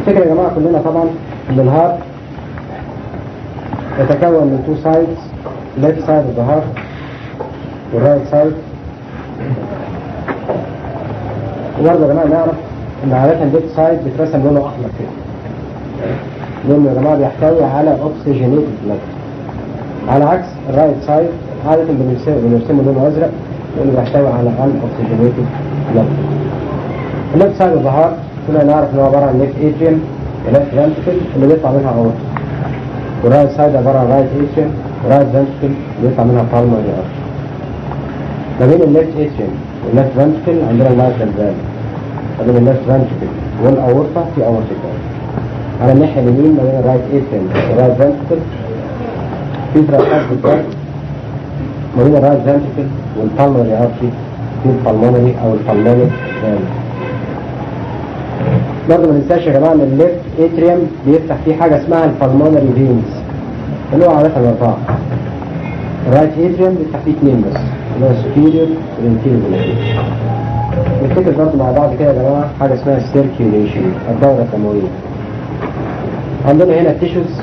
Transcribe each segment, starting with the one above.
الفكرة يا جماعة كلنا طبعا إن ال heart يتكون من two sides left side of the heart وال right side. وبرضه يا جماعة نعرف إن عادة ال left side بيترسم لونه أحمر كده. لأنه يا جماعة بيحتوي على oxygenated blood على عكس ال right side عادة بنرسمه لونه أزرق لأنه بيحتوي على unoxygenated blood ال left side of the heart كلنا نعرف ان هو عبارة عن left atrium و left ventricle اللي بيطلع منها aorta وال right side عبارة عن right atrium و right ventricle اللي بيطلع منها artery ما بين ال left atrium وال left ventricle عندنا ال mitral valve ما بين ال left ventricle وال aorta في aortic على الناحية اليمين ما بين ال right atrium وال right ventricle في tricuspid valve ما بين ال right ventricle وال pulmonary artery في ال pulmonary أو ال pulmonic برضه ما ننساش يا جماعة ان ال left atrium بيفتح فيه حاجة اسمها ال pulmonary veins اللي هو عاده اربعه ال right atrium بيفتح فيه اثنين بس اللي هو ال superior وال inferior نفتكر برضه مع بعض كده يا جماعة حاجة اسمها ال circulation الدورة الدموية. عندنا هنا ال tissues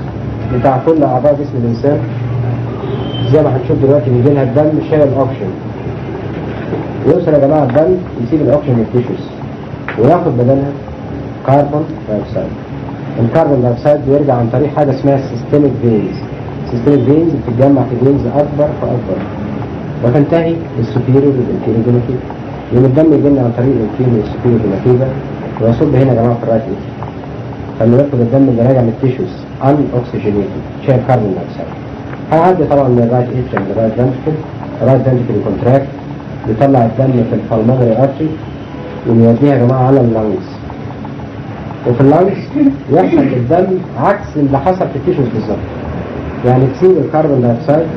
بتاع كل أعضاء جسم الإنسان. زي ما هنشوف دلوقتي بيجي لها الدم شايل الاوكسجين يوصل يا جماعة الدم يسيب الاوكسجين لل tissues وياخد بدلها carbon dioxide. ال carbon dioxide بيرجع عن طريق حاجة اسمها systemic veins systemic veins بتتجمع في veins أكبر فاكبر وتنتهي ال superior vena cava يوم الدم يجي عن طريق ال inferior وال superior vena cava ويصب هنا يا جماعة في ال right فلما ياخد الدم اللي راجع من ال tissues. unoxygenated شايل carbon dioxide. هيعدي طبعا من ال right atrium لل right ventricle ال right ventricle contract يطلع الدم في ال pulmonary artery ويوديها يا جماعة على ال lungs وفي ال lungs يحصل الدم عكس اللي حصل في ال tissues بالظبط. يعني تسيب ال carbon dioxide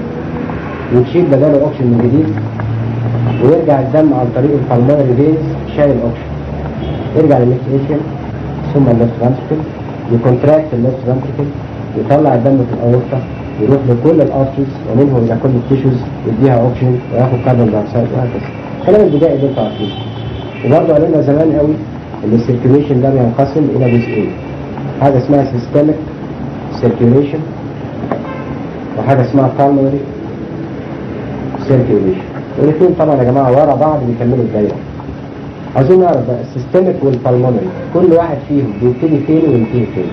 وتشيل بداله اوكسجين من جديد ويرجع الدم عن طريق ال pulmonary veins شايل اوكسجين يرجع atrium ثم ال left ventricle ي contract ال left ventricle يطلع الدم في الأورطة يروح لكل ال arteries ومنهم إلى كل ال tissues يديها أوكسجين وياخد carbon dioxide وهكذا. الكلام البدائي اللي أنتوا عارفينه وبرضه قالنا زمان قوي ال circulation ده بينقسم إلى جزئين. حاجة اسمها systemic circulation وحاجه اسمها pulmonary circulation والاثنين طبعا يا جماعة ورا بعض بيكملوا الدايره عايزين نعرف بقى ال systemic وال pulmonary كل واحد فيهم بيبتدي فين وينتهي فين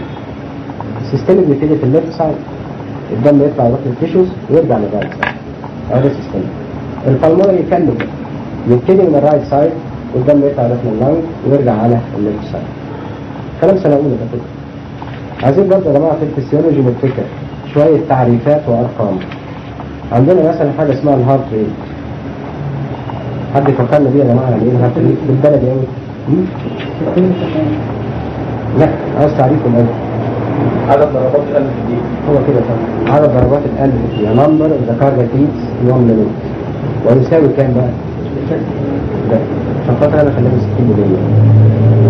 ال systemic بيبتدي في ال left side الدم يطلع يروح لل tissues ويرجع لل right side. هذا ال systemic ال pulmonary يكمل يبتدي من ال right side والدم يطلع يروح لل lung ويرجع على ال left side كلام سنة أولى ده كده عايزين برضه يا جماعة في الفسيولوجي نفتكر شوية تعريفات وأرقام. عندنا مثلا حاجة اسمها ال heart rate. حد يفكرنا بيها يا جماعة؟ يعني إيه ال heart rate؟ بالبلدي قوي لا عايز تعريفهم قوي عدد ضربات القلب في الدقيقة هو كده صح عدد ضربات القلب في الدقيقة number the in 1 minute. ويساوي كام بقى؟ خاطر أنا خليها 60 مليون.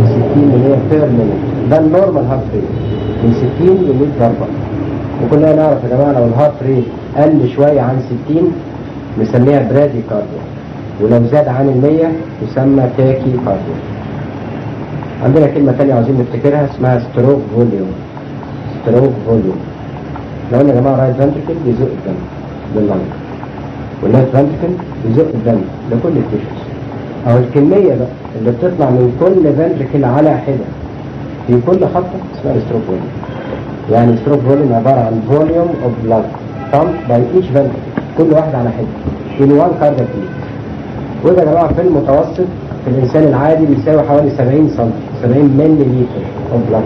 60 مليون per minute ده ال normal heart rate من 60 ل 100 ضربة. وكلنا نعرف يا جماعة لو ال heart rate قل شوية عن 60 نسميها bradycardia ولو زاد عن ال 100 تسمى tachycardia عندنا كلمة تانية عاوزين نفتكرها اسمها stroke volume stroke volume لو يا جماعة right ventricle بيزق الدم. لل lung وال left ventricle بيزق الدم. لكل ال tissues أو الكمية بقى اللي بتطلع من كل ventricle على حدة. في كل خبطة اسمها stroke volume يعني stroke volume عبارة عن volume of blood pumped by each ventricle كل واحد على حدة. In one cardiac وده يا جماعة في المتوسط في الإنسان العادي بيساوي حوالي 70 سم 70 ملي لتر of blood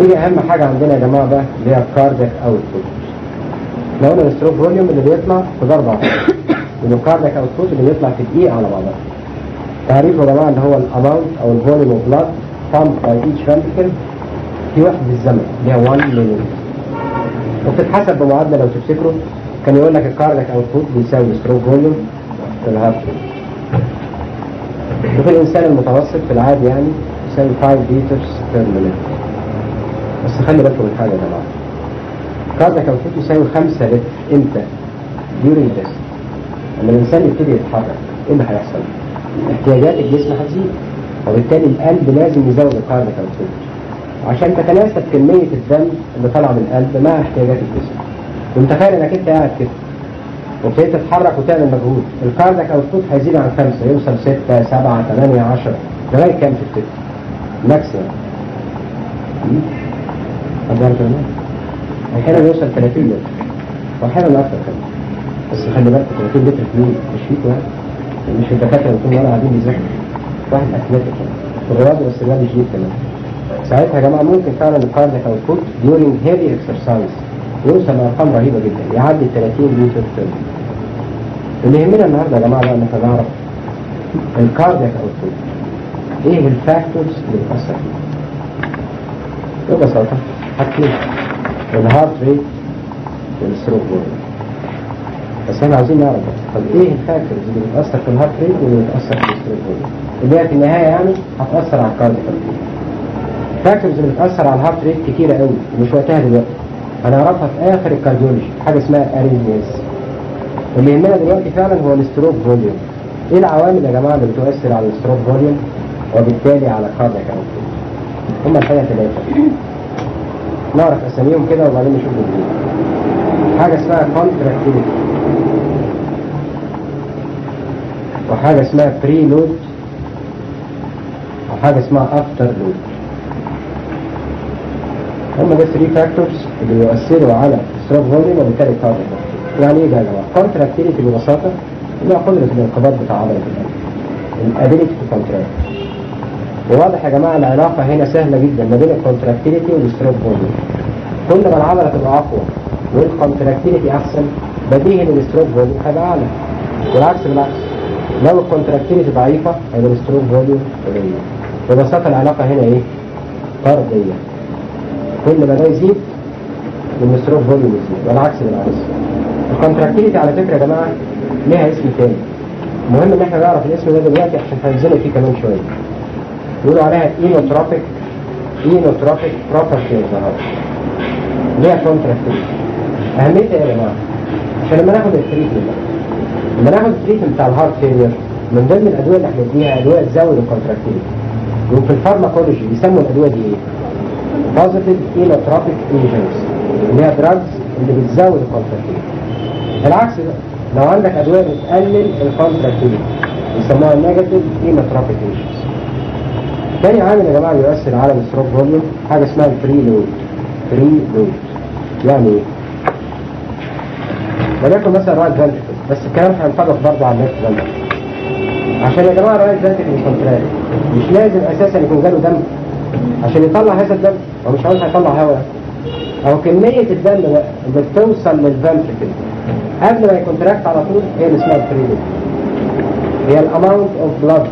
ودي أهم حاجة عندنا يا جماعة بقى اللي هي ال cardiac output لو قلنا ال stroke volume اللي بيطلع في ضربة وال cardiac output اللي بيطلع في دقيقة على بعضها. تعريفه يا جماعة اللي هو ال amount أو ال volume of blood pumped by each ventricle في وحدة الزمن اللي هي 1 مليون وبتتحسب بمعادلة لو تفتكروا كان يقول لك ال cardiac output بيساوي stroke volume في ال heart وفي الإنسان المتوسط في العادي يعني يساوي 5 liters per minute بس خلي بالكم من حاجة يا جماعة. ال cardiac output يساوي 5 لتر إمتى؟ during rest. لما الإنسان يبتدي يتحرك إيه اللي هيحصل؟ احتياجات الجسم هتزيد وبالتالي القلب لازم يزود ال cardiac output عشان تتناسب كمية الدم اللي طالعة من القلب مع احتياجات الجسم. ومتخيل إنك أنت قاعد كده. وابتديت تتحرك وتعمل مجهود. ال cardiac output هيزيد عن خمسة يوصل ستة سبعة ثمانية عشرة. لغاية كام تفتكر؟ maximum أحيانا يوصل 30 لتر وأحيانا أكثر كمان. بس خلي بالك 30 لتر مين؟ مش فيك واحد. مش الدكاترة اللي طول قاعدين بيذاكروا. واحد athletic والرياضي بس الرياضي شديد كمان. ساعتها يا جماعة ممكن فعلا ال cardiac output during heavy exercise. يوصل لأرقام رهيبة جدا يعدي 30 لتر اليوم. اللي يهمنا النهارده يا جماعة بقى ان إحنا نعرف ال cardiac output إيه ال factors اللي بتأثر فيه ببساطة حاجتين ال heart rate وال stroke volume بس إحنا عاوزين نعرف. طب إيه ال factors اللي بتأثر في ال heart rate واللي بتأثر في ال stroke volume اللي هي في النهاية يعني هتأثر على ال cardiac output ال factors اللي بتأثر على ال heart rate كتيرة قوي مش وقتها دلوقتي. هنعرفها في آخر ال cardiology حاجة اسمها arrhythmias اللي يهمنا دلوقتي فعلا هو ال stroke volume. إيه العوامل يا جماعة اللي بتؤثر على ال stroke volume؟ وبالتالي على ال cardiac output هم الحقيقة ثلاثة نعرف أساميهم كده وبعدين نشوف الاثنين حاجة اسمها contractility وحاجة اسمها preload وحاجة اسمها afterload هم ده 3 factors اللي يؤثروا على ال stroke volume وبالتالي ال cardiac يعني إيه ده يا جماعة؟ contractility ببساطة اللي هو قدرة الانقباض بتاع عضلة القلب ال ability to contract وواضح يا جماعة العلاقة هنا سهلة جدا ما بين ال contractility وال stroke volume كل ما العضلة تبقى أقوى وال contractility أحسن بديهي ان ال stroke volume هيبقى أعلى. والعكس بالعكس. لو ال contractility ضعيفة؟ هيبقى ال stroke volume قليل ببساطة العلاقة هنا إيه؟ طردية. كل ما ده يزيد ال stroke volume يزيد والعكس بالعكس ال contractility على فكرة يا جماعة ليها اسم تاني. المهم إن إحنا نعرف الاسم ده دلوقتي عشان هنزله فيه كمان شوية. يقولوا عليها inotropic inotropic property of the ليها contractility أهميتها إيه يا جماعة؟ عشان لما ناخد ال treatment لما ناخد ال treatment بتاع ال heart failure من ضمن الأدوية اللي إحنا بنديها أدوية تزود ال contractility وفي ال pharmacology بيسموا الأدوية دي إيه؟ positive inotropic agents اللي هي drugs اللي بتزود ال contractility العكس بقى لو عندك أدوية بتقلل ال contractility يسموها negative inotropic agents تاني عامل يا جماعة بيؤثر على ال stroke volume حاجة اسمها ال preload preload يعني إيه؟ وليكن مثلا right ventricle بس الكلام هينطبق برضه على ال left ventricle عشان يا جماعة ال right ventricle contract مش لازم أساسا يكون جاله دم. عشان يطلع هذا الدم هو مش عاوز هيطلع هواء أو كمية الدم اللي بتوصل لل ventricle قبل ما ي contract على طول هي اللي اسمها ال preload هي ال amount of blood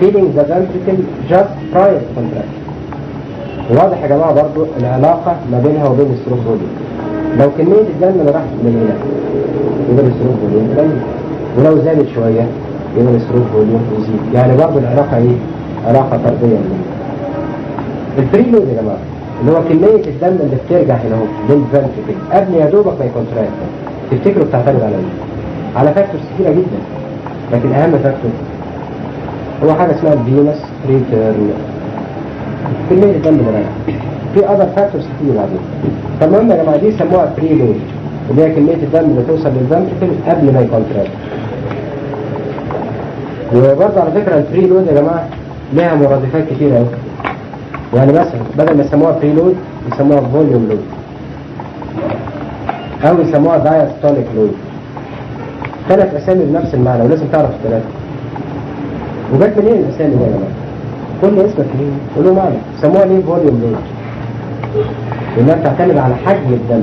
filling the ventricle just prior to واضح يا جماعة برضو العلاقة ما بينها وبين volume لو كمية الدم اللي راحت قليلة يبقى ال stroke volume قليل ولو زادت شوية يبقى ال stroke volume يزيد. يعني برضو العلاقة إيه؟ علاقة طردية. ال preload يا جماعة اللي هو كمية الدم اللي بترجع هنا اهو لل ventricle قبل يا دوبك ما ي contract تفتكروا بتعتمد على إيه؟ على factors كتيرة جدا. لكن أهم factor هو حاجة اسمها ال venous return كمية الدم اللي راجع في other factors كتير بعدين فالمهم يا جماعة دي يسموها preload اللي هي كمية الدم اللي توصل لل ventricle قبل ما ي contract وبرضه على فكرة ال preload يا جماعة لها مرادفات كتيرة قوي يعني مثلا بدل ما يسموها preload يسموها volume load أو يسموها diastolic load ثلاث أسامي بنفس المعنى ولازم تعرف الثلاثة. وجت منين الأسامي دي يا جماعة؟ كل اسم فيه وله معنى. يسموها ليه volume load لانها بتعتمد على حجم الدم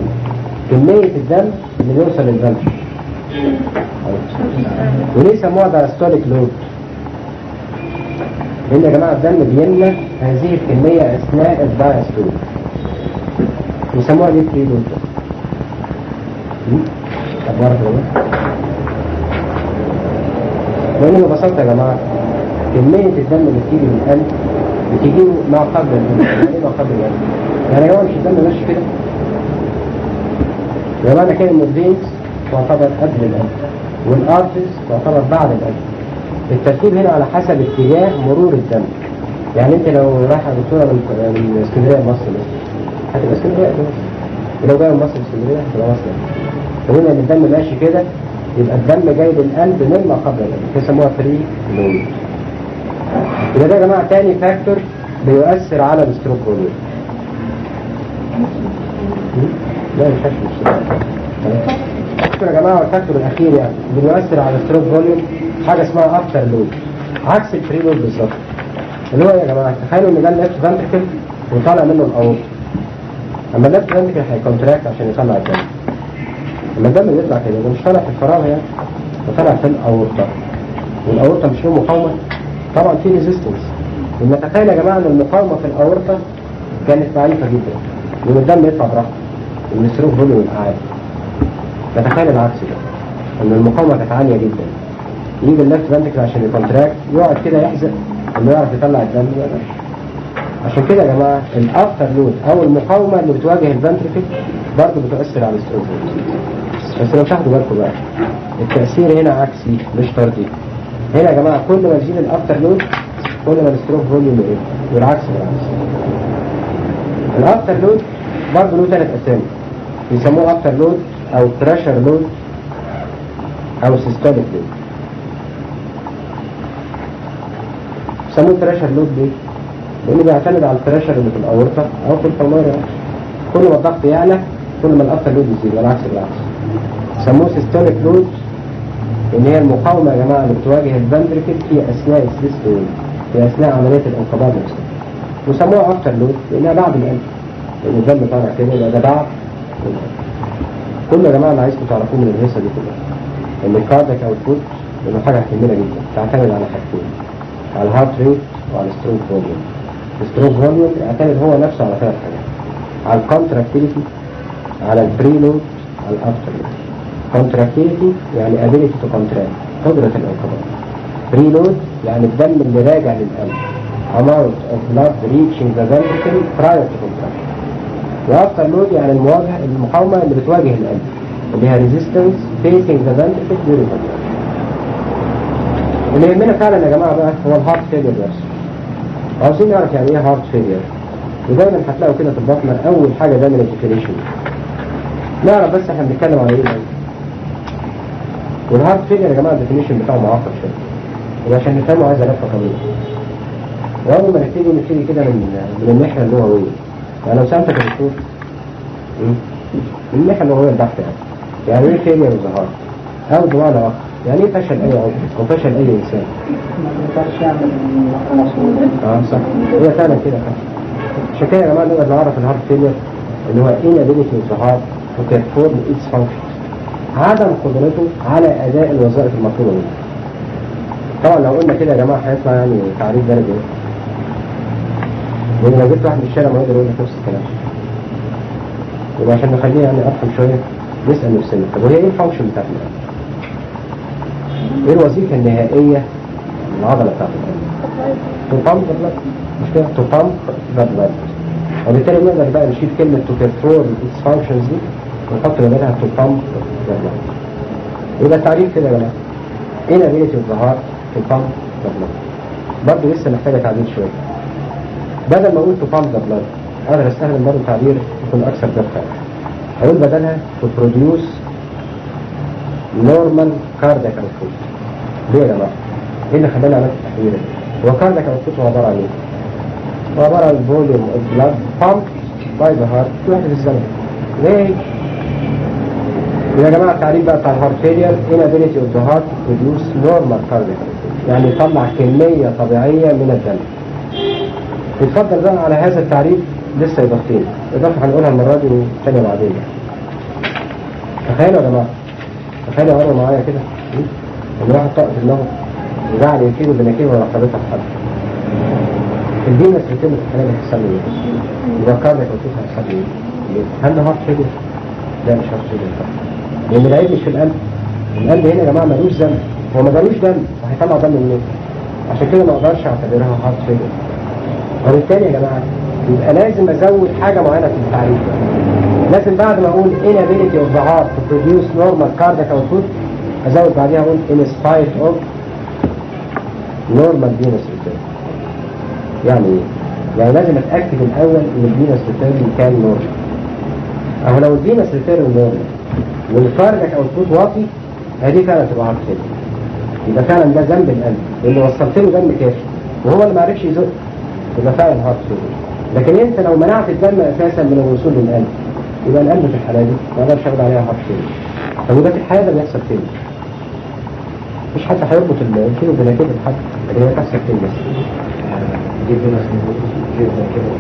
كمية الدم اللي بيوصل لل ventricle وليه سموها diastolic load لأن يا جماعة الدم بيملى هذه الكمية أثناء ال diastole يسموها ليه preload أخبارك الله لأن ببساطة يا جماعة كمية الدم اللي بتيجي من القلب بتيجي ما قبل القلب يعني إيه ما قبل القلب؟ يعني جماعة مش الدم ماشي كده. يا معنى كده إن ال veins تعتبر قبل القلب وال arteries تعتبر بعد القلب الترتيب هنا على حسب اتجاه مرور الدم. يعني أنت لو رايحه دكتوره من اسكندريه لمصر هتبقى إسكندرية ولو جاية من مصر إسكندرية هتبقى مصر. فهنا إن الدم ماشي كده يبقى الدم جاي للقلب مما قبل القلب بيسموها preload يبقى ده يا جماعة تاني factor بيؤثر على ال stroke لا مش هشمل يا جماعة ال factor الأخير يعني. بيؤثر على ال stroke volume. حاجة اسمها afterload. عكس ال preload بالظبط. اللي هو يا جماعة تخيلوا إن ده ال left ventricle وطالع منه الاورط أما ال left ventricle هي contract عشان يطلع الدم. أما الدم اللي يطلع كده ده مش طالع في الفراغ يعني ده طالع في الاورطه والاورطه مش له مقاومة. طبعا في resistance نتخيل يا جماعة إن المقاومة في الاورطه كانت ضعيفة جدا. وان الدم يطلع براحته. وان ال stroke volume يبقى عالي نتخيل العكس ده. إن المقاومة كانت عالية جدا. يجي ال left ventricle عشان ي contract يقعد كده يحزق إنه يعرف يطلع الدم عشان كده يا جماعة ال afterload أو المقاومة اللي بتواجه ال ventricle برضه بتؤثر على ال stroke بس لو تاخدوا بالكم بقى التأثير هنا عكسي مش طردي هنا يا جماعة كل ما يزيد ال afterload كل ما ال stroke volume يقل. والعكس بالعكس ال afterload برضه له ثلاث أسامي. بيسموه afterload أو pressure load أو systolic load بيسموه pressure load ليه؟ لأنه بيعتمد على ال pressure اللي في الأورطة أو في ال pulmonary. كل ما الضغط يعلى كل ما ال afterload يزيد والعكس بالعكس سموه systolic load إن هي المقاومة يا جماعة اللي بتواجه ال ventricle في أثناء ال systole في أثناء عملية الانقباض نفسها. وسموها afterload لأنها بعد القلب الدم طالع كده ده بعد. كل يا جماعة اللي عايزكم تعرفوه من الهيصة دي كلها إن ال cardiac output إنه حاجة هتهمنا جدا. تعتمد على حاجتين على ال heart rate وعلى ال stroke volume ال stroke volume يعتمد هو نفسه على ثلاث حاجات على ال contractility على ال preload على ال afterload contractility يعني ability to contract قدرة الانقباض preload يعني الدم اللي راجع للقلب amount of blood reaching the ventricle prior to contraction. و afterload يعني المواجهة المقاومة اللي بتواجه القلب اللي هي resistance facing the ventricle during اللي يهمنا فعلا يا جماعة بقى هو ال heart failure بس عاوزين نعرف يعني إيه heart failure ودايما هتلاقوا كده في الباطنة أول حاجة دايما ال definition نعرف بس إحنا بنتكلم على إيه. وال heart failure يا جماعة ال definition بتاعه معقد شوية. وعشان نفهمه عايز لفة طويلة وأول ما نبتدي نبتدي كده من من الناحية اللغوية. يعني لو سألتك يا دكتور الناحية اللغوية البحتة يعني؟ يعني إيه failure heart؟ أو بمعنى آخر يعني إيه فشل أي عضو؟ أو فشل أي إنسان؟ آه صح. هي فعلا كده عشان كده يا جماعة نقدر نعرف ال heart failure اللي هو inability of the heart to perform عدم قدرته على أداء الوظائف المطلوبة منه طبعا لو قلنا كده يا جماعة هيطلع يعني تعريف بلد إيه لأن لو جبت واحد من الشارع ما يقدر يقول لك نفس الكلام. يبقى عشان نخليه يعني أفهم شوية نسأل نفسنا. طب وهي إيه الفانكشن بتاعت؟ إيه الوظيفة النهائية للعضلة بتاعت القلب؟ تطمب البلد مش كده؟ تطمب البلد وبالتالي نقدر بقى نشيل كلمة to perform its functions دي ونحط بدلها to pump the blood يبقى التعريف كده يا of the heart to pump the blood برضه لسه محتاجة تعديل شوية. بدل ما أقول to pump the blood أقدر أستخدم برضه تعبير يكون أكثر دقة أقول بدلها to produce normal cardiac output ليه يا جماعة؟ إيه اللي خلاني عملت التحوير ده؟ هو cardiac output هو عبارة عن إيه؟ هو عبارة عن volume of blood pumped by the heart في وحدة الزمن ليه؟ يا جماعة التعريف بقى بتاع الهارت فيلير inability of the heart to produce cardiac output يعني يطلع كمية طبيعية من الدم يتفضل بقى على هذا التعريف لسه إضافتين إضافة هنقولها المرة دي والثانية بعدين تخيلوا يا جماعة تخيلوا قروا معايا كده إن واحد طاق في دماغه وقعد يكيد بناكيد ولا خبطها في حد ال venous return في الحالة هيحصل له إيه؟ يبقى cardiac output هيحصل له إيه؟ هل ده heart failure؟ لا مش heart failure لأن العيب مش في القلب القلب هنا يا جماعة ملوش دم هو ما جالوش دم فهيطلع دم منين؟ عشان كده ما أقدرش أعتبرها heart failure وبالتالي يا جماعة يبقى لازم أزود حاجة معينة في التعريف. لازم بعد ما أقول inability of the heart to produce normal cardiac output أزود بعديها أقول in spite of normal venous return. يعني إيه؟ يعني لازم أتأكد الأول إن ال venous return كان normal أهو لو ال venous return normal وال cardiac output واطي هذه فعلا تبقى heart failure يبقى فعلا ده ذنب القلب اللي وصلت له دم كافي. وهو اللي ما عرفش يزق. يبقى فعلا heart failure لكن انت لو منعت الدم أساسا من الوصول للقلب يبقى القلب في الحالة دي ما أقدرش اخد عليها failure طب وده في الحياة ده بيحصل فين؟ مش حد هيربط الكيلو كده بحد لكن هي بتحصل فين بس.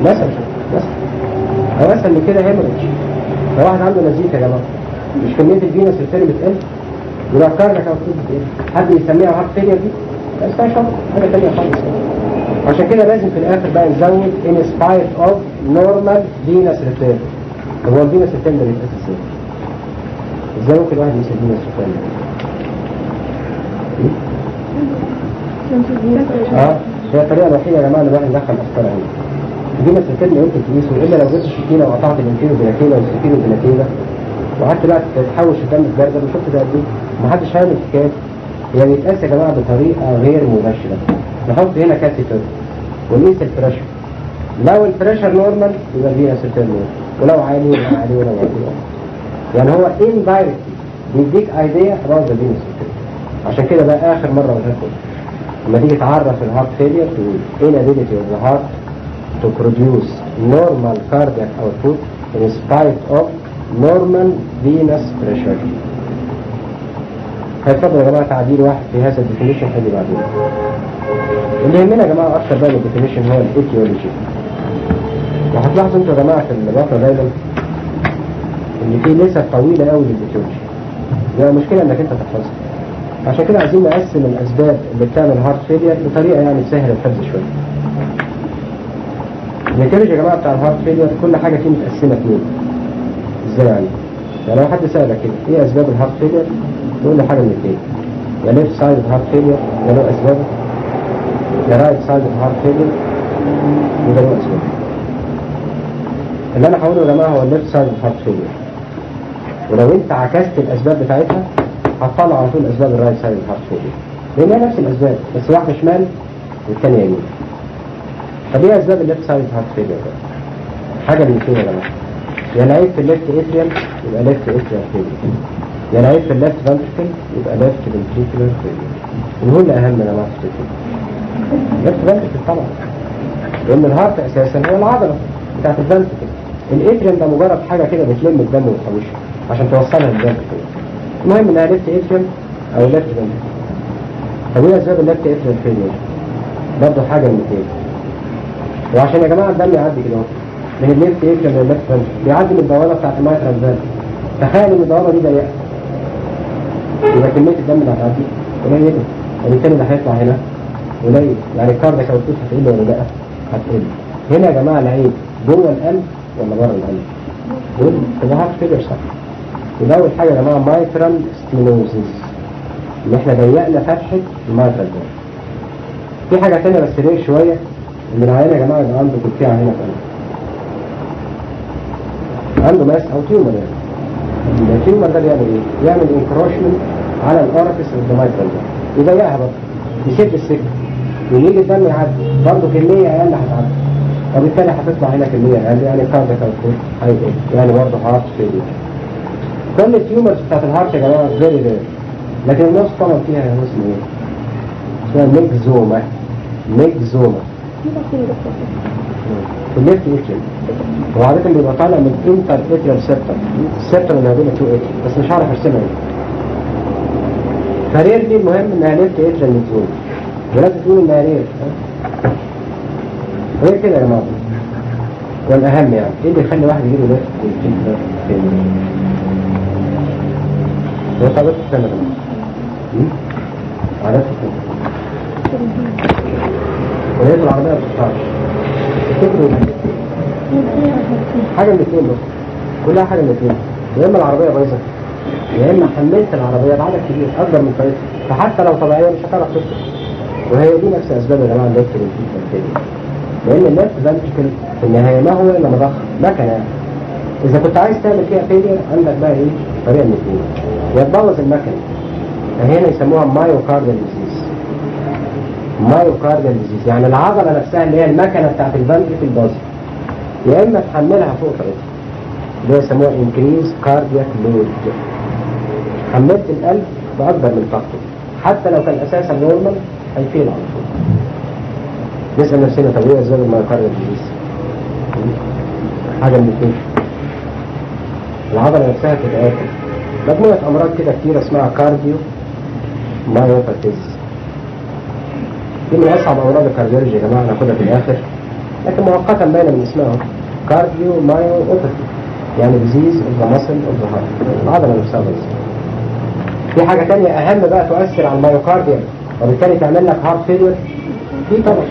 مثلا مثلا. أو مثلا من كده hemorrhage لو واحد عنده نزيف يا جماعة. مش كمية ال venous return بتقل. cardiac output بتقل حد يسميها heart failure دي؟ لا اسمها شرط حاجة ثانية خالص. عشان كده لازم في الآخر بقى نزود in spite of normal venous return هو ال venous return ده بيتقاس إزاي؟ إزاي ممكن واحد ال venous return ده؟ آه هي الطريقة الوحيده يا جماعة اللي الواحد يدخل افكار هنا. بس الكلمة يمكن تقيسه إلا لو جبت السكينه وقطعت الانتيرو بلاكينا والسكينو بلاكينا وقعدت بقى تحوش الدم الجردل وشفت ده قد إيه محدش فاهم الحكاية هي بيتقاس يا جماعة بطريقة غير مباشرة. نحط هنا catheter ونقيس ال pressure لو ال pressure normal يبقى ستير normal ولو عالي يبقى عالي ولو عالي يعني هو indirectly بيديك idea about the system. عشان كده بقى آخر مرة قلت لكم لما تيجي تعرف ال heart failure تقول inability of the heart to produce normal cardiac output in spite of normal venous pressure. هيتفضل يا جماعة تعديل واحد في هذا ال definition خلي بعدين. اللي يهمنا يا جماعة أكثر بقى ال definition هو ال etiology. وهتلاحظوا أنتوا يا جماعة في الواقع دايما إن في نسب طويلة قوي لل etiology. يعني المشكلة إنك أنت تحفظها. عشان كده عايزين نقسم الأسباب اللي بتعمل heart failure بطريقة يعني تسهل الحفظ شوية. النتائج يا جماعة بتاع ال heart failure كل حاجة فيه متقسمة اثنين. إزاي يعني؟ يعني لو حد سألك كده إيه أسباب ال heart failure؟ تقول له حاجة من الاثنين. يا left sided heart failure يا له اسباب sided heart failure وده له اسباب. اللي أنا هقوله يا جماعة هو ال left sided heart failure. ولو أنت عكست الأسباب بتاعتها هتطلع على طول أسباب ال right sided heart failure. لانها نفس الأسباب بس واحدة شمال والثانيه يمين. طب إيه اسباب ال left sided heart failure؟ حاجة من الاثنين يا جماعة. يا العيب في ال left atrial يبقى left atrial failure. يا العيب في ال left ventricle يبقى left ventricular failure. اللي أهم يا جماعة في left ventricle طبعا. لأن ال heart أساسا هو العضلة بتاعت ال ventricle. ال atrial ده مجرد حاجة كده بتلم الدم وتحوشه عشان توصلها لل ventricle. المهم إنها left atrial أو left ventricle. طب إيه أسباب ال left atrial failure؟ برضه حاجة من الاثنين. وعشان يا جماعة الدم يعدي كده من ال left atrial لل left ventricle بيعدي من البوابه بتاعت ال mitral valve تخيل إن البوابه دي ضيقة يبقى كمية الدم اللي هتعدي قليلة وبالتالي اللي هيطلع هنا قليل. يعني ال cardiac output هتقل ولا لا؟ هتقل هنا يا جماعة العيب جوه القلب ولا بره القلب؟ دول heart failure صح. يبقى أول حاجة يا جماعة mitral stenosis إن إحنا ضيقنا فتحة ال mitral في حاجة ثانية بس ليه شوية؟ إن العيان يا جماعة يبقى عنده كلكعه هنا في عنده mass أو tumor يعني. ال tumor ده بيعمل إيه؟ يعمل encroachment على ال orifice of the mitral يضيقها برضه. يسد السكه ويجي الدم يعدي برضه كمية أقل هتعدي وبالتالي هتطلع هنا كمية أقل يعني cardiac output هيقل يعني برضه heart failure كل ال tumors بتاعت ال heart يا جماعة very rare لكن الناس طبعا فيها اسمه إيه؟ اسمها myxoma. myxoma. ال left atrial هو عادة بيبقى طالع من interatrial septum. ال septum اللي بين ال two atria بس مش هعرف أرسمها إيه. very rare دي المهم إنها left atrial myxoma ولازم تقول انها rare غير كده يا جماعة والأهم يعني إيه اللي يخلي واحد ليفت اتريال هو ثابت في السنة كمان. عادات السنة وهي العربية ما تفتكروا حاجة من الاثنين بس. كلها حاجة من الاثنين يا إما العربية بايظة يا إما حملت العربية بعدد كبير أكبر من طريقتها فحتى لو طبيعية مش هتعرف تسكت وهي دي نفس أسباب يا جماعة ال left ventricle لأن ال left ventricle في النهاية ما هو إلا مضخة يعني إذا كنت عايز تعمل فيها failure عندك بقى إيه؟ طريقة من الاثنين يا تبوظ المكنة. هنا يسموها myocardial disease myocardial disease يعني العضلة نفسها اللي هي المكنة بتاعت ال ventricle باظت يا إما تحملها فوق طاقتها اللي يسموها increase cardiac load حملت القلب بأكبر من طاقته. حتى لو كان أساسا normal هي fail على طول نسال نفسنا طب إيه اسباب ال myocardial disease حاجة من الاثنين العضلة نفسها تتآكل مجموعة أمراض كده كتير اسمها cardiomyopathies دي من أصعب أمراض ال cardiology يا جماعة ناخدها في الآخر. لكن مؤقتا باينه من اسمها cardiomyopathy يعني disease of the muscle of the heart العضلة نفسها بس. في حاجة ثانية أهم بقى تؤثر على ال myocardium وبالتالي تعمل لك heart failure في طبعا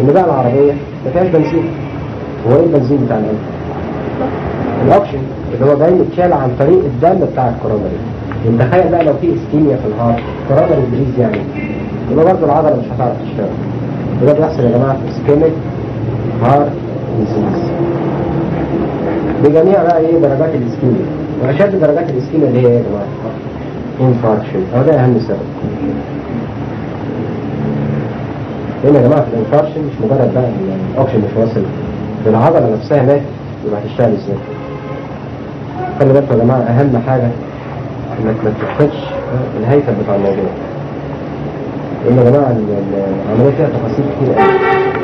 ان بقى العربية ما فيهاش بنزين. هو إيه البنزين بتاع القلب؟ الاوكسجين اللي هو جاي متشال عن طريق الدم بتاع ال coronary انت تخيل بقى لو في ischemia في ال heart coronary disease يعني. يبقى برضه العضلة مش هتعرف تشتغل. وده بيحصل يا جماعة في ischemic heart disease بجميع بقى إيه درجات ال ischemia. واشد درجات ال ischemia اللي هي إيه يا جماعة؟ infarction هو ده أهم سبب. هنا يا جماعة في ال infarction مش مجرد بقى الأوكسجين مش واصل العضلة نفسها ماتت يبقى هتشتغل إزاي؟ خلي بالكم يا جماعة أهم حاجة إنك ما تفقدش الهيكل بتاع الموضوع. لأن يا جماعة ال- ال- العملية فيها تفاصيل كتير قوي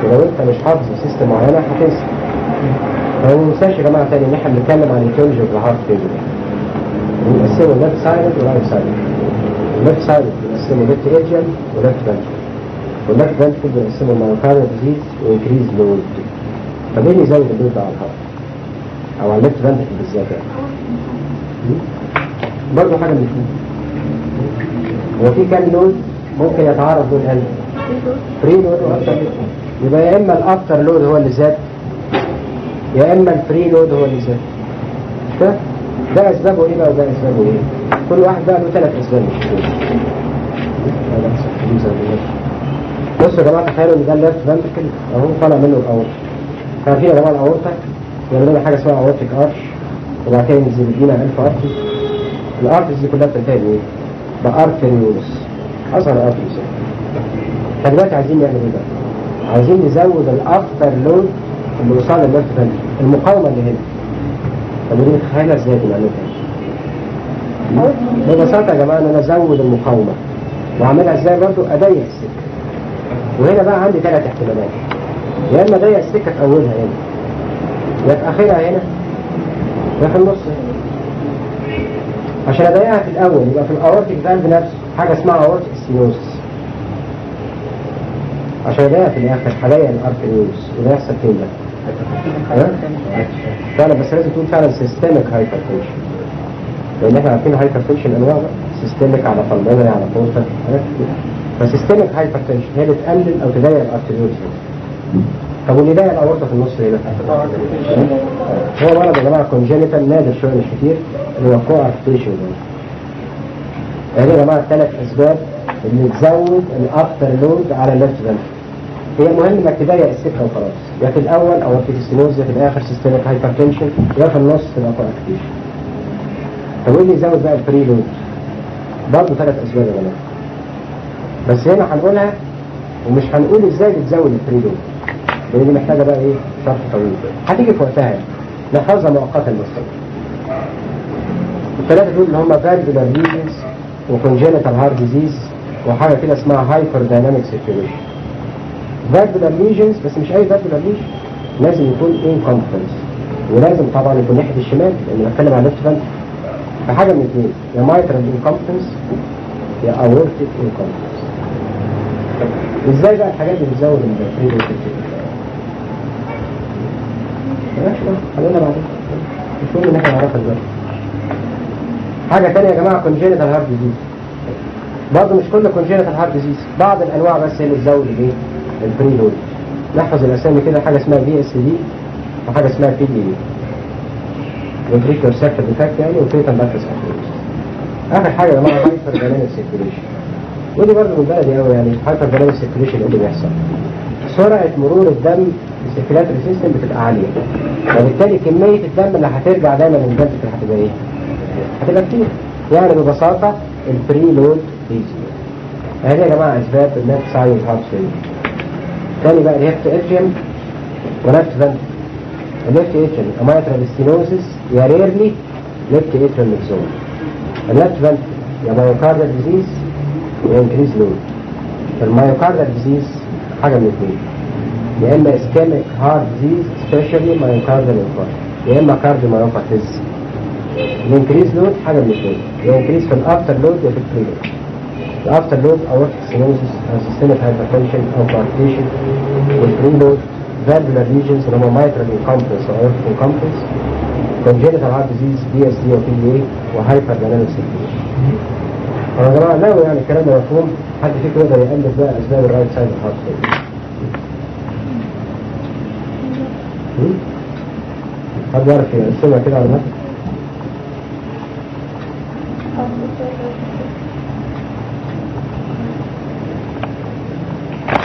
ولو أنت مش حافظ system معينة هتنسى. فما ننساش يا جماعة تاني إن إحنا بنتكلم عن ال etiology of the heart بنقسمه left side و right side ال left side بنقسمه left atrial و left ventricle وال left ventricle بنقسمه myocardial disease و increased load طب إيه اللي يزود ال load ده على ال heart؟ أو على ال left ventricle بالذات يعني برضه حاجة من هو في كام load ممكن يتعارض دول القلب preload و after يبقى يا إما ال afterload هو اللي زاد يا إما ال preload هو اللي زاد. كده؟ ده أسبابه إيه بقى وده أسبابه إيه؟ كل واحد بقى له ثلاث أسباب. بصوا يا جماعة تخيلوا إن ده ال left ventricle أهو طالع منه الاورطه عارفين يا جماعة الاورطه يعمل لنا حاجة اسمها aortic arch وبعد كده ينزل يدينا ألف artery. ال arteries دي كلها بتنتهي بايه؟ ب arterioles أصغر arteries إحنا دلوقتي عايزين نعمل إيه بقى؟ عايزين نزود ال afterload اللي وصل للل left ventricle المقاومة اللي هنا. طب ودي نتخيلها إزاي بنعملها؟ ببساطة يا جماعة إن أنا أزود المقاومة. وأعملها إزاي؟ برضو أضيق السكة. وهنا بقى عندي ثلاث احتمالات. يا إما اضيق السكه في اولها هنا. يا في آخرها هنا. يا في النص عشان أضيقها في الأول يبقى في ال aortic valve نفسه حاجة اسمها aortic stenosis عشان أضيقها في الآخر هضيق ال arterioles وده يحصل فين ده؟ ها؟ فعلا بس لازم تكون فعلا systemic hypertension لأن إحنا عارفين hypertension أنواع بقى. systemic على pulmonary على كتير ف systemic hypertension هي اللي تقلل أو تضيق ال arterioles طب واللي ضيق الأورطة في النص ده؟ هو مرض يا جماعة congenital نادر شوية مش كتير اللي هو coarctation يعني يا جماعة الثلاث أسباب اللي تزود ال afterload على ال left ventricle هي مهم إنك تضيق السكه وخلاص. يا في الأول أو في ال stenosis يا في الآخر systemic hypertension يا في النص تبقى coarctation طب وايه اللي يزود بقى ال preload؟ برضه ثلاث أسباب يا جماعة. بس هنا هنقولها ومش هنقول إزاي بتزود ال preload لأن دي محتاجة بقى إيه؟ شرح طويل. هتيجي في وقتها نحفظها مؤقتا بس الثلاثه دول اللي هم valvular lesions و congenital heart disease وحاجة كده اسمها hyperdynamic circulation valvular lesions بس مش أي valvular lesion لازم يكون incompetence ولازم طبعا يكون ناحية الشمال لأن بتكلم عن left vent فحاجة من اثنين يا mitral incompetence يا aortic incompetence إزاي بقى الحاجات دي بتزود ال pre بلاش بقى خلينا بعدين. مش مهم إن إحنا نعرفها دلوقتي. حاجة تانية يا جماعة congenital heart disease برضه مش كل congenital heart disease بعض الأنواع بس هي اللي تزود الإيه؟ ال preload نحفظ الأسامي كده حاجة اسمها VSD وحاجة اسمها PD ventricular septal defect يعني و patent ductus آخر حاجة يا جماعة hyperdynamic circulation ودي برضه من بلدي قوي يعني hyperdynamic circulation إيه اللي بيحصل؟ سرعة مرور الدم ال circulatory system بتبقى عالية. وبالتالي كمية الدم اللي هترجع دايما للقلب هتبقى إيه؟ هتبقى كتير. يعني ببساطة ال preload بيزيد هذه يا جماعة أسباب ال left side failure تاني بقى left atrium و left ventricle ال left atrium يا mitral stenosis يا rarely left atrium myxoma ال left ventricle يا myocardial disease يا increased load ال myocardial disease حاجة من الاثنين. يا إما ischemic heart disease specially myocardial infarct يا إما cardiomyopathies ال increased load حاجة من الاثنين. يا increase في ال afterload يا في ال preload ال afterload aortic stenosis أو systemic hypertension أو coarctation وال preload valvular lesions اللي هم mitral incompetence أو aortic incompetence congenital heart disease VSD و PDA و hyperdynamic circulation يا جماعة لو يعني الكلام ده مفهوم حد فيكم يقدر يألف بقى أسباب ال right side failure حد يعرف يقسمها كده على نفسه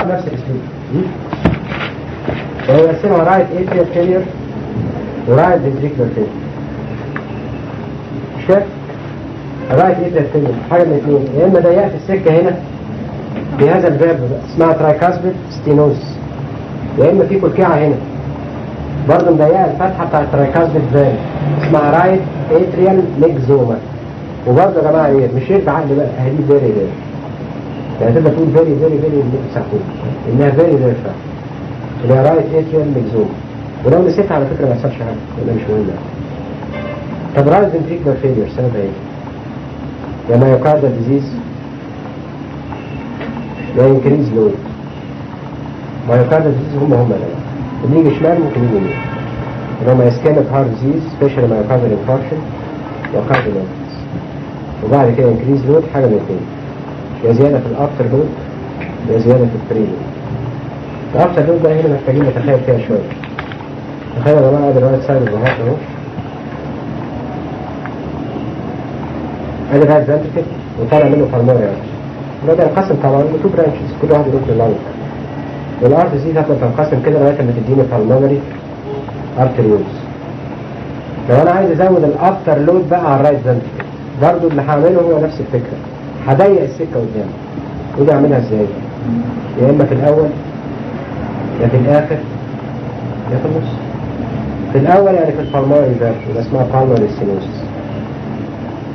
نفس الاسلوب. هو يقسمها right atrial failure و right ventricular failure مش right atrial failure حاجة من الاثنين يا إما ضيقه في السكة هنا في هذا الباب اسمها tricuspid stenosis يا إما في كلكعة هنا. برضه مضيقه الفتحة بتاعت ال tricuspid valve اسمها right atrial myxoma وبرضه يا جماعة إيه مش يرفع عقل بقى. اهدي very very يعني تقدر تقول very very very إنها very very اللي هي right atrial myxoma ولو نسيتها على فكرة ما يحصلش حاجة. ولا مش مهم. طب right ventricular failure سببها إيه؟ يا myocardial disease يا increased load myocardial disease هم هم ده اللي يجي شمال ممكن يجي يمين. هم ischemic heart disease especially myocardial infarction و cardiomyopathy وبعد كده increased load حاجة من الاثنين يا زيادة في ال afterload يا زيادة في ال preload ال afterload بقى هنا محتاجين نتخيل فيها شوية. تخيل يا ادي ال right side الظهر أهو. ادي ال right ventricle وطالع منه pulmonary artery وده ينقسم طبعا ل two branches كل واحد يروح لل lung وال artery دي هتبقى تنقسم كده لغاية ما تديني pulmonary arterioles لو أنا عايز أزود ال afterload بقى على ال right ventricle برضه اللي هعمله هو نفس الفكرة. هضيق السكة قدام ودي اعملها إزاي؟ يا إما في الأول يا في الآخر يا في النص. في الأول يعني في ال pulmonary valve وده اسمها pulmonary stenosis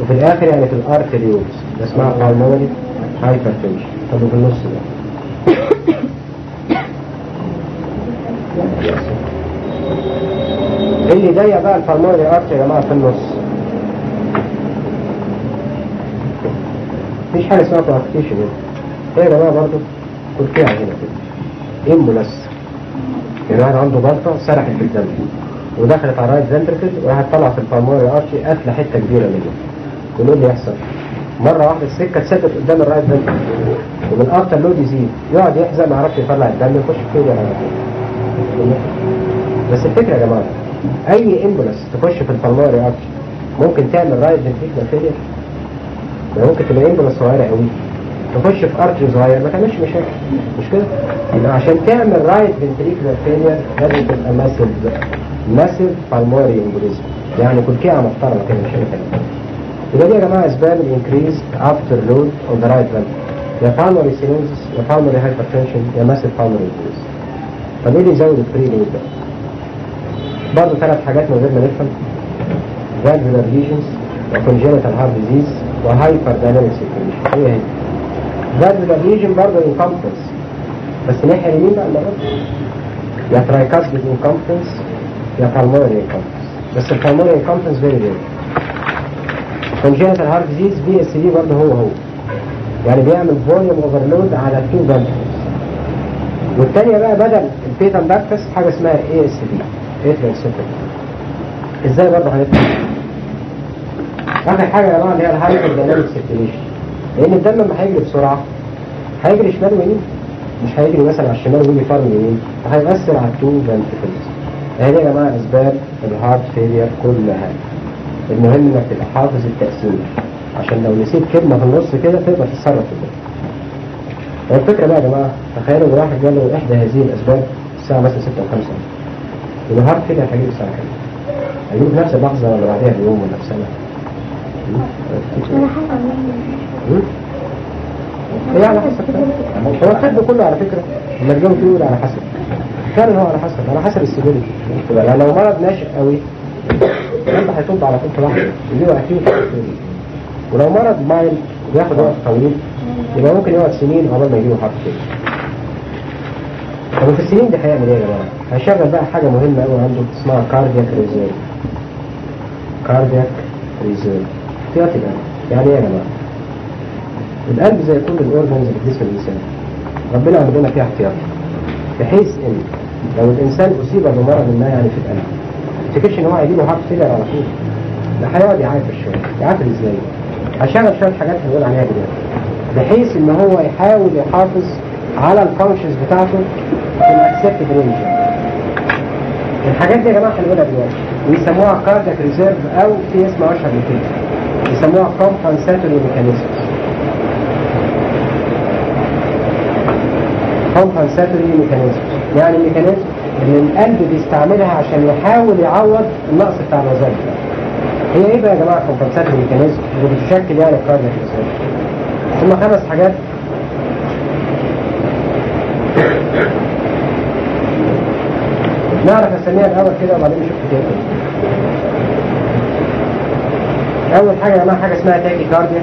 وفي الآخر يعني في ال arterioles ده اسمها pulmonary hypertension طب وفي النص ده. اللي ضيق بقى ال pulmonary artery يا جماعة في النص. مفيش حاجة اسمها coarctation هنا. يا جماعة برضه كلكعه هنا كده. embolus يعني واحد عنده جلطه سرحت في الدم. ودخلت على ال right ventricle وراحت طالعه في ال pulmonary artery قافله حتة كبيرة منه. اللي يحصل. مرة واحدة السكة اتسدت قدام ال right ventricle ومن afterload يزيد يقعد يحزق ما يعرفش يطلع الدم يخش في كده على طول بس الفكرة يا جماعة أي embolus تخش في ال pulmonary artery ممكن تعمل right ventricular failure ممكن تبقى embolus صغيرة قوي. تخش في artery صغير ما تعملش مشاكل. مش كده؟ يبقى عشان تعمل right ventricular failure لازم تبقى massive massive pulmonary embolism يعني كلكعة محترمة كده مش هنتكلم. يبقى دي يا جماعة أسباب ال increased afterload of the right ventricle يا pulmonary stenosis يا pulmonary hypertension يا massive pulmonary embolism طب إيه اللي يزود ال preload ده؟ برضه ثلاث حاجات من غير ما نفهم. Valvular lesions وcongenital heart disease و hyperdynamic circulation هي هي valvular lesion برضه incompetence بس الناحية اليمين بقى اللي يا tricuspid incompetence يا pulmonary incompetence بس ال pulmonary incompetence very rare. Congenital heart disease VSD برضه هو هو. يعني بيعمل volume overload على two ventricles والتانية بقى بدل ال patent ductus حاجة اسمها ASD atrial إزاي برضه هنفهم اخر حاجة يا جماعة اللي هي ال hyperdynamic circulation لأن الدم لما هيجري بسرعة هيجري شمال ويمين مش هيجري مثلا على الشمال ويجي فار يمين فهيأثر على ال two ventricles هذه يا جماعة اسباب ال heart failure كلها. المهم انك تبقى حافظ التقسيم عشان لو نسيت كلمة في النص كده تقدر تتصرف في ده الفكرة بقى يا جماعة تخيلوا إن واحد جاله إحدى هذه الأسباب الساعة مثلا 6 و 5 النهارده كده هيجيب الساعة كام؟ هيجيب في نفس اللحظة ولا بعدها بيوم ولا بسنة؟ أنا؟ هي على حسب هو الطب كله على لما الجو بيقول على حسب فعلا هو على حسب على حسب ال severity يعني لو مرض ناشئ قوي القلب هيطب على طول واحدة يجيله acute ولو مرض mild بياخد وقت طويل يبقى ممكن يقعد سنين قبل ما يجيله heart failure طب في السنين دي هيعمل إيه يا جماعة؟ هيشغل بقى حاجة مهمة قوي عنده اسمها cardiac reserve cardiac reserve احتياطي القلب يعني إيه يا جماعة؟ القلب زي كل ال organs اللي في جسم الإنسان. ربنا عندنا فيها احتياطي. بحيث إن لو الإنسان أصيب بمرض ما يعني في القلب تفتكرش ان هو هيجي له heart failure على طول. ده هيقعد يعافر شوية يعافر إزاي؟ هشغل شوية حاجات هنقول عليها دلوقتي بحيث ان هو يحاول يحافظ على ال functions بتاعته في ال accepted range الحاجات دي يا جماعة هنقولها دلوقتي. ويسموها cardiac reserve أو في اسم أشهر من كده. يسموها compensatory mechanisms compensatory mechanism يعني ال mechanism اللي القلب بيستعملها عشان يحاول يعوض النقص بتاع الوظائف هي إيه بقى يا جماعة؟ ال compensatory mechanism. اللي بتشكل يعني ال cardiac هم خمس حاجات. نعرف نسميها الأول كده وبعدين نشوف كده أول حاجة يا جماعة حاجة اسمها tachycardia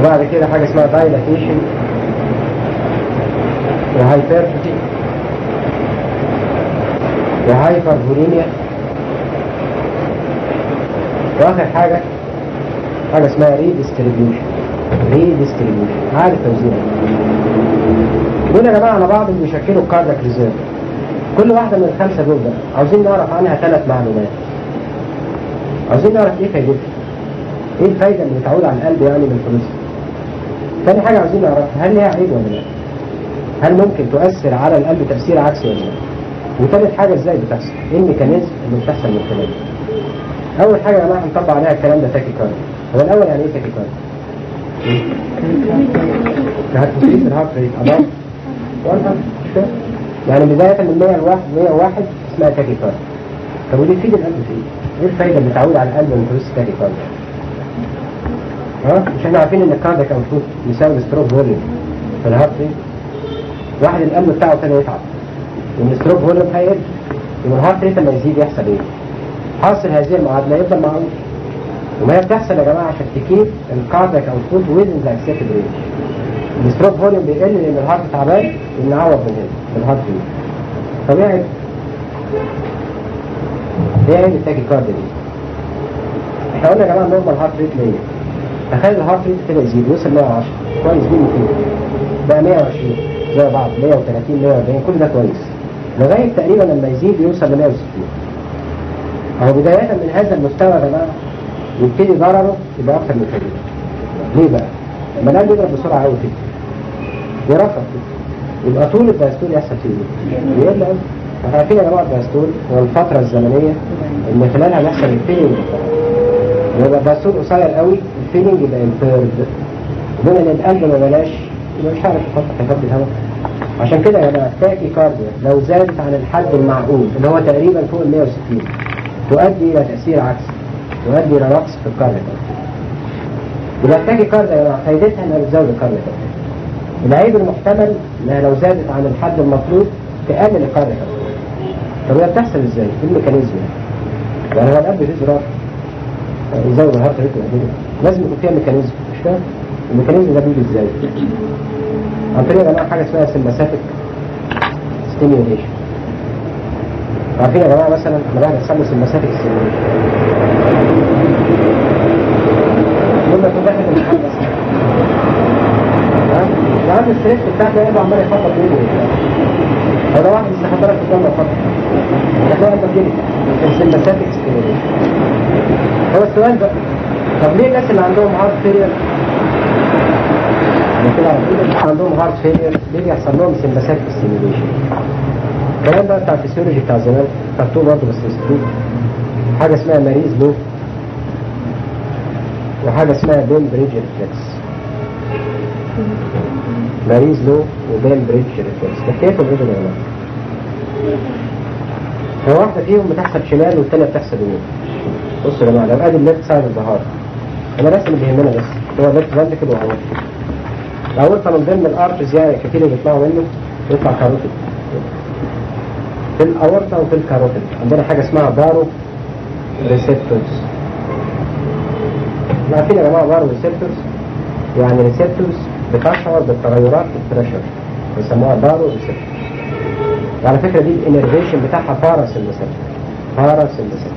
وبعد كده حاجة اسمها dilatation و hypertrophy و hypervolemia وآخر حاجة حاجة اسمها redistribution redistribution عارف توزيع دول يا جماعة على بعض بيشكلوا ال cardiac reserve كل واحدة من الخمسة دول بقى عاوزين نعرف عنها ثلاث معلومات. عاوزين نعرف إيه فايدتها؟ إيه الفايدة اللي بتعود على القلب يعني من فلوسها ثاني حاجة عاوزين نعرف هل ليها عيب ولا لا؟ هل ممكن تؤثر على القلب تأثير عكسي ولا لا؟ وثالث حاجة إزاي بتحصل؟ إيه ال mechanism اللي بتحصل من خلاله؟ أول حاجة يا جماعة هنطبق عليها الكلام ده tachycardia هو الأول يعني إيه tachycardia 100 يعني بداية من 101 101 اسمها tachycardia طب ودي تفيد القلب في إيه؟ إيه الفايدة اللي تعود على القلب من فلوس تاكي كارد؟ ها؟ مش إحنا عارفين إن ال cardiac output بيساوي stroke volume في ال heart rate واحد القلب بتاعه ابتدى يتعب. وال stroke volume هيقل يبقى ال heart rate لما يزيد يحصل إيه؟ حاصل هذه المعادلة يفضل معقول وما هي بتحصل يا جماعة عشان to keep ال cardiac output within the accepted range ال stroke volume بيقل لأن الهارت تعبان بنعوض من هنا من ال heart rate طبيعي. إيه عيب ال tachycardia. إحنا قلنا يا جماعة normal heart rate 100 تخيل ال heart rate كده يزيد وصل 110 كويس دي 200 بقى 120 زي بعض 130 140 كل ده كويس. لغاية تقريبا لما يزيد يوصل ل 160 أهو بداية من هذا المستوى يا جماعة يبتدي ضرره يبقى أكثر من كده. ليه بقى؟ لما القلب يضرب بسرعة قوي كده. يرفع كده. يبقى طول ال diastole يحصل فيه إيه؟ يقل قوي إحنا عارفين يا جماعة ال diastole هو الفترة الزمنية اللي خلالها بيحصل ال filling يبقى ال diastole قصير قوي ال filling يبقى impaired بما ان القلب ما بلاش. يبقى مش عارف يحط حساب الهواء. عشان كده يا جماعة ال tachycardia لو زادت عن الحد المعقول اللي هو تقريبا فوق ال 160 تؤدي إلى تأثير عكسي تؤدي إلى نقص في ال cardiac يبقى ال tachycardia يا جماعة فايدتها إنها بتزود ال cardiac العيب المحتمل إنها لو زادت عن الحد المطلوب تقلل ال cardiac طب هي بتحصل إزاي؟ إيه ال mechanism يعني؟ هو القلب فيه زرار يزود ال heart rate لازم يكون فيها mechanism مش فاهم؟ ال mechanism ده بيجي إزاي؟ عن طريق جماعة حاجة اسمها sympathetic stimulation عارفين يا جماعة مثلا يحصل له sympathetic stimulation لما تكون داخل الامتحان يا عم ال stress بتاعك يبقى عمال يخبط ايده هو ده واحد حضرتك في الجامعة فقط هتلاقي انت كده ال sympathetic stimulation هو السؤال بقى طب ليه الناس اللي عندهم heart failure عندهم heart failure ليه بيحصل لهم sympathetic stimulation الكلام ده بتاع الفسيولوجي بتاع زمان خدتوه برضه بس نسيتوه حاجة اسمها Marey's law وحاجة اسمها Bainbridge reflex Marey's law و Bainbridge reflex كيف الرجل يا جماعة؟ هو واحدة فيهم بتحصل شمال والثانيه بتحصل يمين. بصوا يا جماعة لو أدي ال left side of the heart أنا راسم اللي يهمنا بس هو left ventricle واورطه الاورطه من ضمن ال arteries يعني كتير اللي بيطلعوا منه يطلع carotid في الأورطة وفي ال carotid عندنا حاجة اسمها baroreceptors عارفين يا جماعة baroreceptors يعني receptors بتشعر بالتغيرات في ال pressure بيسموها baroreceptors وعلى فكرة دي ال innervation بتاعها parasympathetic parasympathetic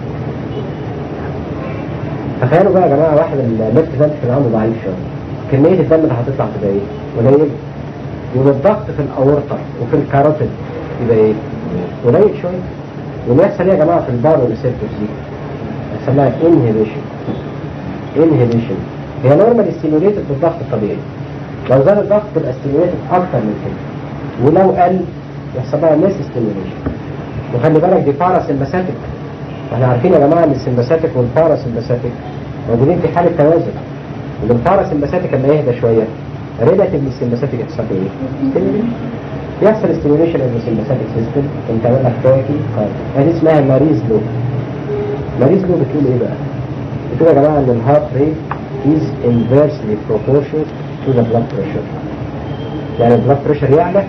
تخيلوا بقى يا جماعة واحد ال left ventricle عنده ضعيف شوية. كمية الدم اللي هتطلع تبقى إيه؟ قليل يبقى الضغط في الأورطة وفي ال carotid يبقى إيه؟ قليل يحصل إيه يا جماعة في ال baroreceptors دي؟ يحصل لها inhibition inhibition هي normal stimulated بالضغط الطبيعي. لو زاد الضغط تبقى stimulated أكتر من كده. ولو قل يحصل لها less stimulation وخلي بالك دي parasympathetic وإحنا عارفين يا جماعة إن ال sympathetic وال parasympathetic موجودين في حالة توازن. وال parasympathetic لما يهدى شوية. relative لل sympathetic يحصل له إيه؟ stimulation. يحصل stimulation of ال sympathetic system أنت تعمل لك tachycardia دي اسمها Marey's law Marey's law بتقول إيه بقى؟ بتقول يا جماعة إن ال heart rate is inversely proportional to the blood pressure. يعني ال blood pressure يعلى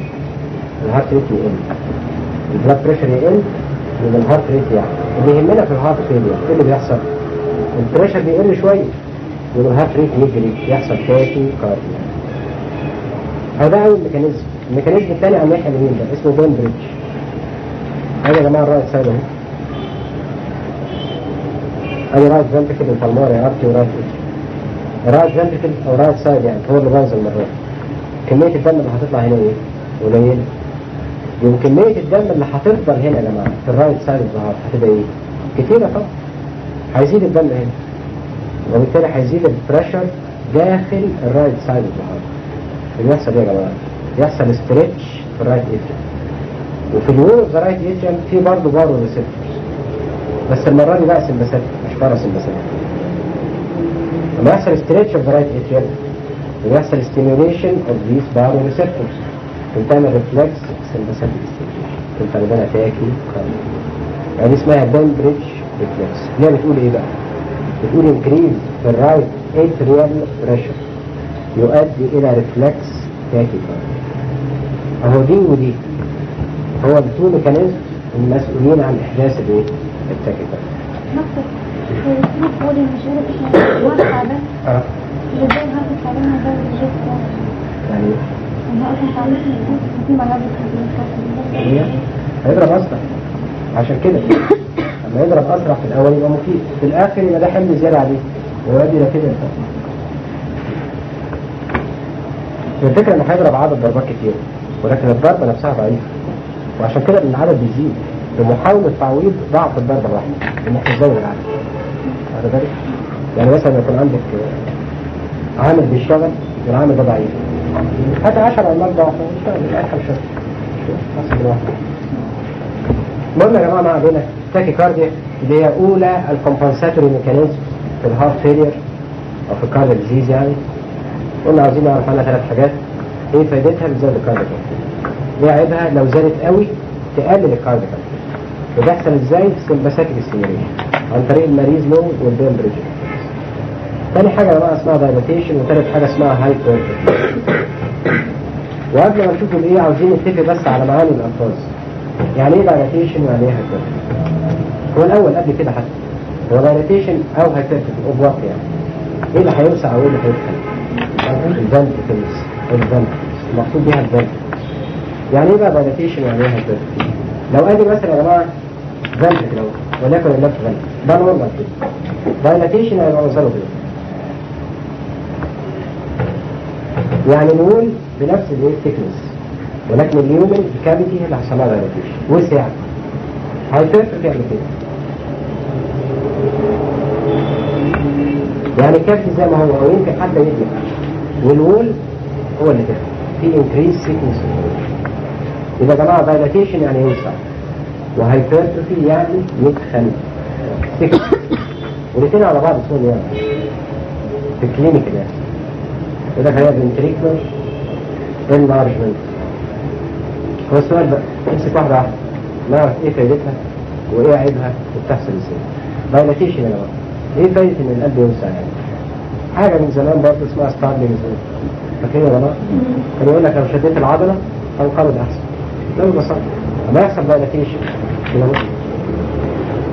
ال heart rate يقل. ال blood pressure يقل يبقى ال heart rate يعلى. اللي يهمنا في ال heart failure إيه اللي بيحصل؟ ال pressure بيقل شوية. ال heart rate يجري يحصل tachycardia هو ده أول mechanism. ال mechanism الثاني على الناحيه اليمين ده اسمه Bainbridge. ادي يا جماعة ال right side اهو ادي right ventricle ال pulmonary artery و right atrium right أو right side يعني هو اللي بايظ المره كمية الدم اللي هتطلع هنا إيه؟ قليله كمية الدم اللي هتفضل هنا يا جماعة في ال right side of the heart هتبقى إيه؟ كتيرة طبعا هيزيد الدم هنا. وبالتالي هيزيد ال pressure داخل ال right side of the heart اللي يحصل إيه يا جماعة؟ يحصل stretch في ال right atrium وفي ال wall of the right atrium في برضه baroreceptors بس المرة دي بقى sympathetic مش parasympathetic لما يحصل stretch of the right atrium ويحصل stimulation of these baroreceptors تعمل reflex stimulation كنت عندنا tachy يعني اسمها Bainbridge reflex هي بتقول إيه بقى؟ بتقول increase في ال right atrial pressure يؤدي إلى reflex tachy أهو دي ودي. هو ال two mechanism المسؤولين عن إحداث الإيه؟ ال tachy تعبان هذا الجيش يعني أصلا هيضرب اسرع عشان كده. لما يضرب أسرع في الأول يبقى مفيد. في الآخر يبقى ده حمل زيادة عليه. ويؤدي إلى كده الفكرة إنه هيضرب عدد ضربات كتير ولكن الضربة نفسها ضعيفة. وعشان كده العدد بيزيد. بمحاولة تعويض ضعف الضربة الواحدة. انك تزود العدد واخد بالك؟ يعني مثلا يكون عندك عامل بيشتغل والعامل ده ضعيف. هات 10 عمال ضعف مش ارحم شوية. حسب الواحد المهم يا جماعة ما علينا tachycardia اللي هي أولى ال compensatory mechanism في ال heart failure أو في ال cardiac disease يعني. قلنا عاوزين نعرف عنها ثلاث حاجات. إيه فايدتها؟ بتزود ال cardiac إيه عيبها لو زادت قوي تقلل ال cardiac وبيحصل إزاي؟ في ال sympathetic stimulation عن طريق ال Marey's law وال Bainbridge تاني حاجة يا جماعة اسمها dilatation وتالت حاجة اسمها hypertrophy وقبل ما نشوف الإيه عاوزين نتفق بس على معاني الألفاظ. يعني إيه dilatation ويعني إيه hypertrophy هو الأول قبل كده حتى. هو dilatation أو hypertrophy أبواق يعني إيه اللي هيوسع وإيه اللي هيدخل ال ventricles ال ventricles المقصود بيها ال ventricles يعني إيه بقى dilatation ويعني إيه hypertrophy لو ادي مثلا يا جماعة ventricle أهو وليكن ال left ventricle ده normal كده. dilatation هيبقى منظره كده يعني نقول بنفس الايه ال thickness ولكن ال lumen ال cavity هي اللي حصل لها dilatation وسع. hypertrophy يعني كده يعني ال cavity زي ما هو أو يمكن حتى يضيق وال wall هو اللي كده في increase thickness يبقى يا جماعة dilatation يعني يوسع و hypertrophy يعني thickness والاثنين على بعض اسمهم يعني. في ال clinical يعني. يقول لك هي ventricular enlargement هو السؤال بقى امسك واحدة واحدة. نعرف إيه فايدتها؟ وإيه عيبها؟ وبتحصل إزاي؟ dilatation يا جماعة إيه فايدة إن القلب يوسع يعني؟ حاجة من زمان برضه اسمها Starling فاكرين يا جماعة؟ كان يقول لك لو شديت العضلة تنقبض أحسن. ده ببساطة لما يحصل كده اهو.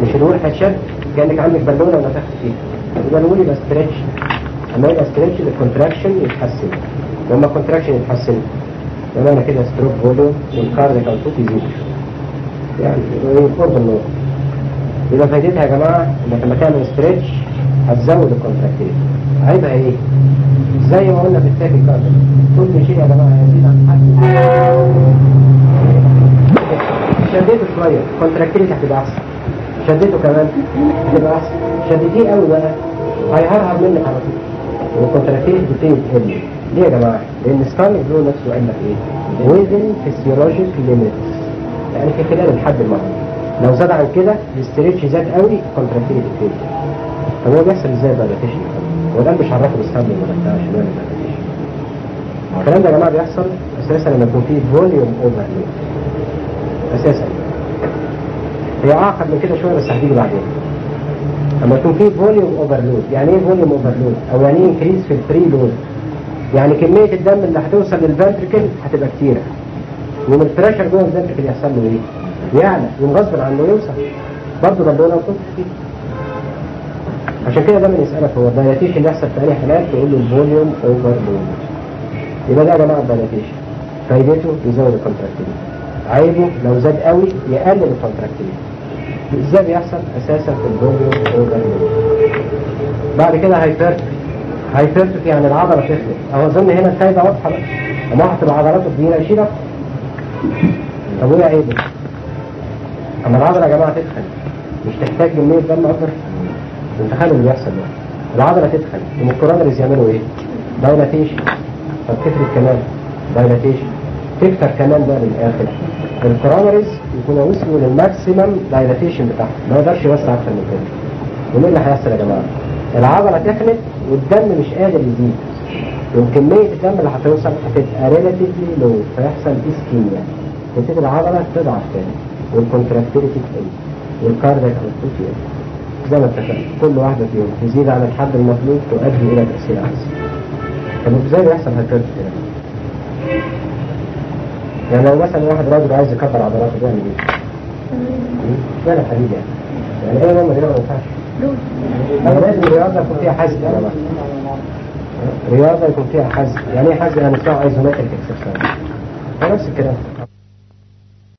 مش الأول هتشد كأنك عندك بالونة ونفخت فيها. يبقى الأول يبقى stretch أما يبقى stretch ال contraction يتحسن. لما ال contraction يتحسن. أنا كده stroke volume وال cardiac output يزيد يعني قرب النور يبقى فايدتها يا جماعة إنك لما تعمل stretch هتزود ال contractility عيبها إيه؟ زي ما قلنا في ال tachycardia كل شيء يا جماعة يزيد عن حد. شديته شوية. ال contractility هتبقى أحسن. شديته كمان هتبقى أحسن. شديتيه قوي بقى. هيهرهر منك على طول. وال contractility بتبتدي تقل ليه يا جماعة؟ لأن Starling law نفسه قال لك إيه؟ within physiologic limits. يعني في خلال الحد المعروف لو زاد عن كده ال stretch زاد قوي contractility بتبتدي طب هو بيحصل إزاي ال dilatation هو ده مش عرفه بالسبب ولا بتاع عشان الكلام ده يا جماعة بيحصل أساسا لما يكون فيه volume overload أساسا. هي اعقد من كده شوية بس هتيجي بعدين. لما يكون فيه volume overload يعني إيه volume overload أو يعني إيه increase في ال preload يعني كمية الدم اللي هتوصل لل ventricle هتبقى كتيرة. يوم ال pressure جوه ال ventricle يحصل له إيه؟ يعلى يوم غصب عنه يوصل. برضه بالونه وصوت فيه عشان كده دايما يسألك هو ال dilatation اللي يحصل في أي حالات تقول له ال volume overload يبقى ده يا جماعة ال dilatation فايدته يزود ال contractility عيبه لو زاد قوي يقلل ال contractility إزاي بيحصل؟ أساسا في ال volume overload بعد كده hypertrophy hypertrophy يعني العضلة تتخن اهو أظن هنا الفايدة واضحة بقى اما واحد العضلات يشيل أكتر. طب وايه عيبه؟ أما العضلة يا جماعة تتخن. مش تحتاج كمية دم أكتر أنت خلي اللي بيحصل ده. العضلة تتخن. ال coronaries يعملوا إيه؟ dilatation. طب تفرد كمان. dilatation. تكتر كمان بقى للآخر. ال coronaries يكونوا وصلوا لل maximum dilatation بتاعهم. ما يقدرش يوسع أكتر من كده. ومين اللي هيحصل يا جماعة؟ العضلة تخنت والدم مش قادر يزيد وكمية الدم اللي هتوصل هتبقى relatively low فيحصل ischemia تبتدي العضلة تضعف تاني وال contractility تقل وال cardiac output يقل زي ما اتفقنا كل واحدة فيهم تزيد عن الحد المطلوب تؤدي إلى تأثير أحسن طب إزاي بيحصل كده؟ يعني لو مثلا واحد راجل عايز يكبر عضلاته بيعمل إيه؟ اشمعنى الحديد يعني؟ يعني إيه نوع من ما ينفعش؟ لازم الرياضة يكون فيها حزق. رياضة يكون فيها حزق. يعني إيه حزق؟ يعني اسمها isometric exercise نفس الكلام.